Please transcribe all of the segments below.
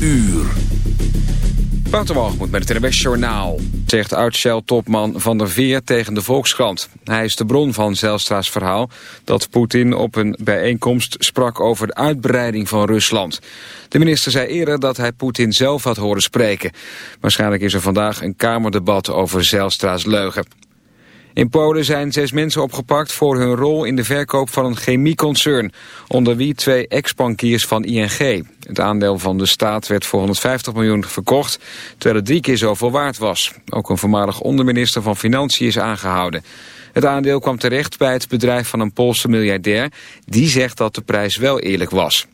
uur. moet met het NWS Journaal, zegt oud-Shell-topman Van der Veer tegen de Volkskrant. Hij is de bron van Zelstra's verhaal dat Poetin op een bijeenkomst sprak over de uitbreiding van Rusland. De minister zei eerder dat hij Poetin zelf had horen spreken. Waarschijnlijk is er vandaag een kamerdebat over Zelstra's leugen. In Polen zijn zes mensen opgepakt voor hun rol in de verkoop van een chemieconcern, onder wie twee ex-bankiers van ING. Het aandeel van de staat werd voor 150 miljoen verkocht, terwijl het drie keer zoveel waard was. Ook een voormalig onderminister van Financiën is aangehouden. Het aandeel kwam terecht bij het bedrijf van een Poolse miljardair. Die zegt dat de prijs wel eerlijk was.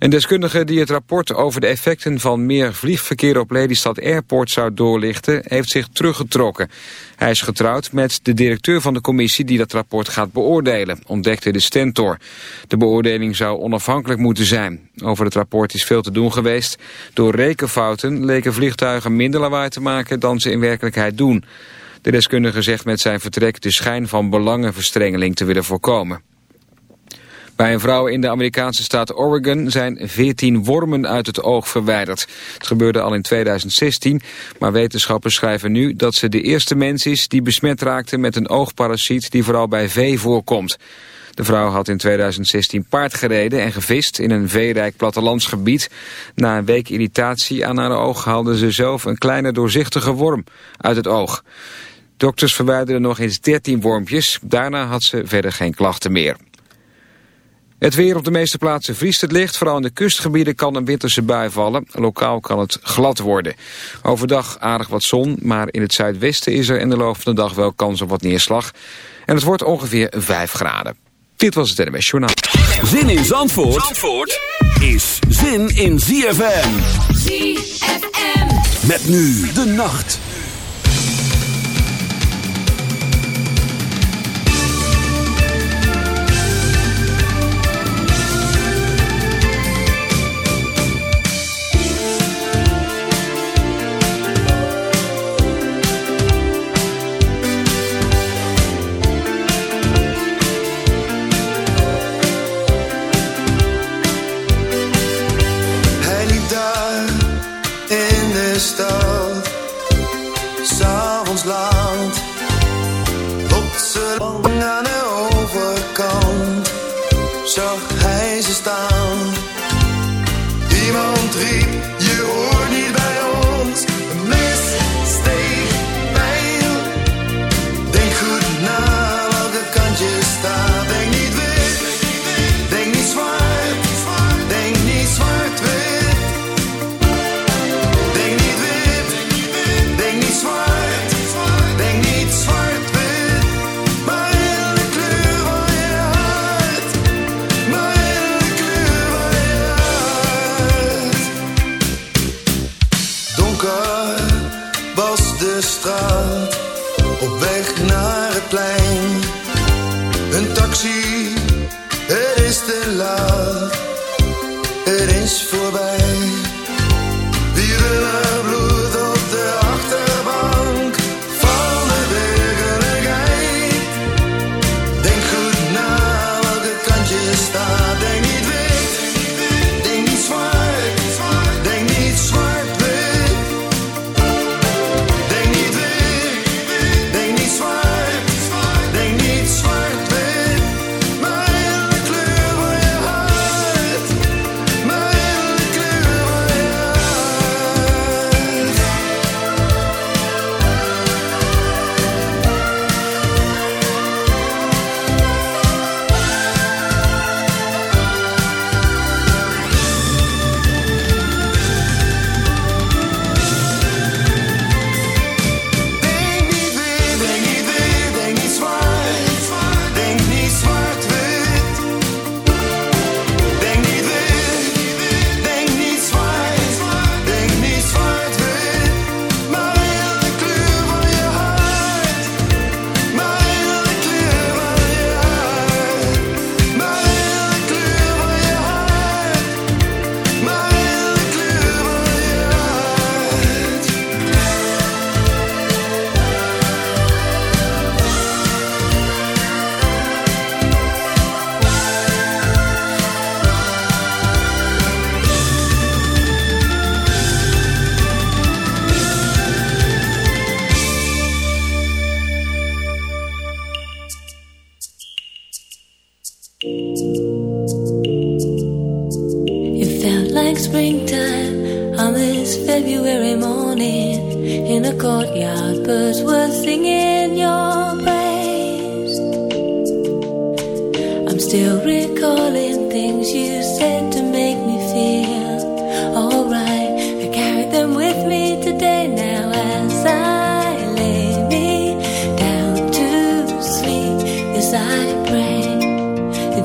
Een deskundige die het rapport over de effecten van meer vliegverkeer op Lelystad Airport zou doorlichten, heeft zich teruggetrokken. Hij is getrouwd met de directeur van de commissie die dat rapport gaat beoordelen, ontdekte de Stentor. De beoordeling zou onafhankelijk moeten zijn. Over het rapport is veel te doen geweest. Door rekenfouten leken vliegtuigen minder lawaai te maken dan ze in werkelijkheid doen. De deskundige zegt met zijn vertrek de schijn van belangenverstrengeling te willen voorkomen. Bij een vrouw in de Amerikaanse staat Oregon zijn 14 wormen uit het oog verwijderd. Het gebeurde al in 2016, maar wetenschappers schrijven nu dat ze de eerste mens is die besmet raakte met een oogparasiet die vooral bij vee voorkomt. De vrouw had in 2016 paard gereden en gevist in een veerijk plattelandsgebied. Na een week irritatie aan haar oog haalde ze zelf een kleine doorzichtige worm uit het oog. Dokters verwijderden nog eens 13 wormpjes, daarna had ze verder geen klachten meer. Het weer op de meeste plaatsen vriest het licht. Vooral in de kustgebieden kan een winterse bui vallen. Lokaal kan het glad worden. Overdag aardig wat zon, maar in het zuidwesten is er in de loop van de dag wel kans op wat neerslag. En het wordt ongeveer 5 graden. Dit was het NMS Journaal. Zin in Zandvoort, Zandvoort is zin in ZFM. ZFM. Met nu de nacht.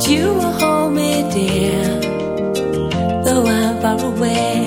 you will hold me dear, though I'm far away.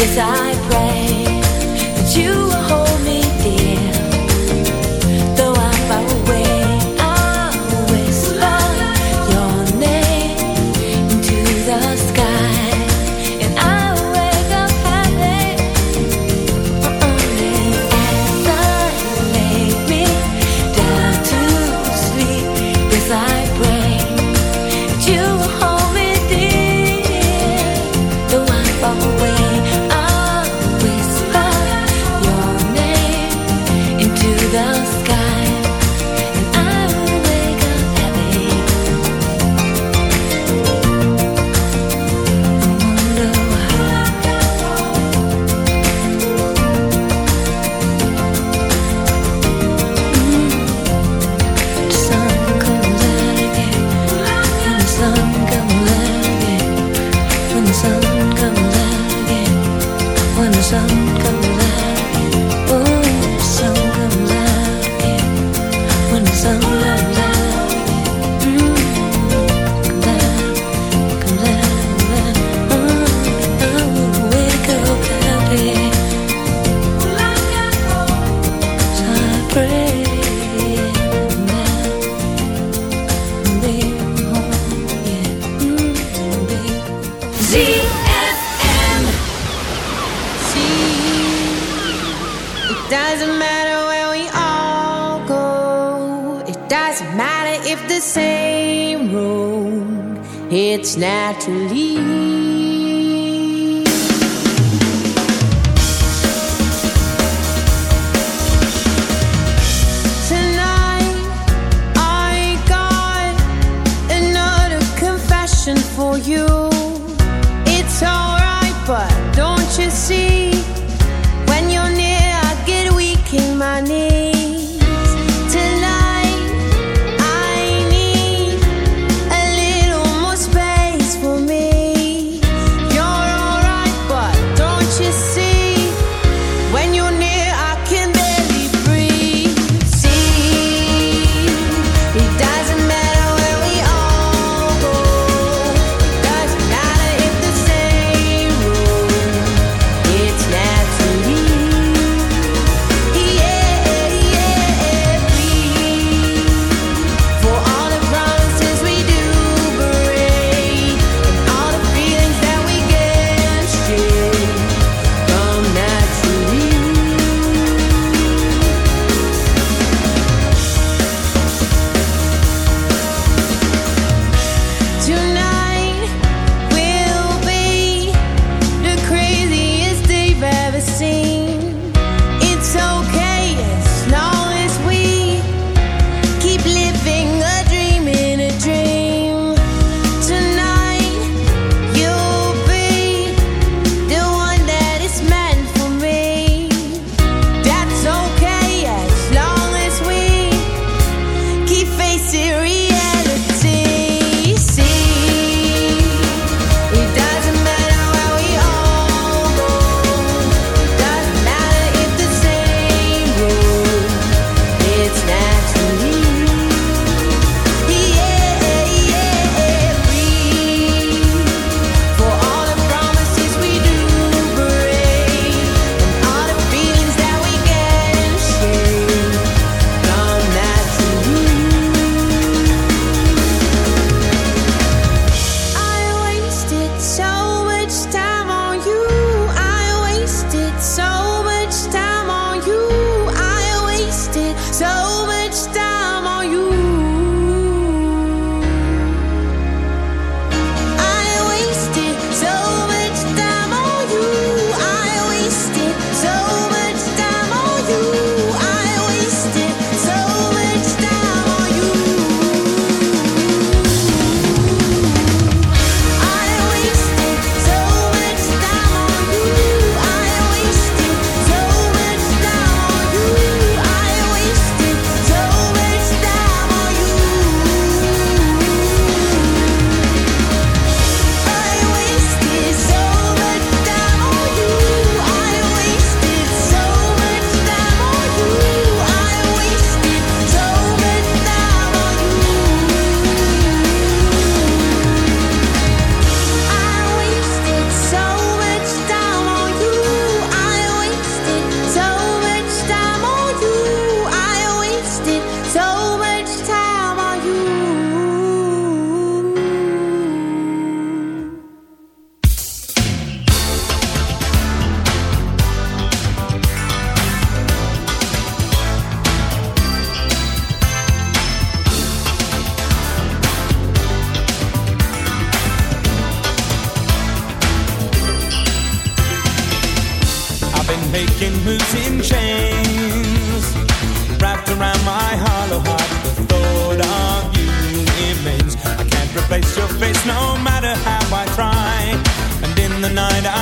Yes, I pray that you it's naturally.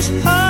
this heart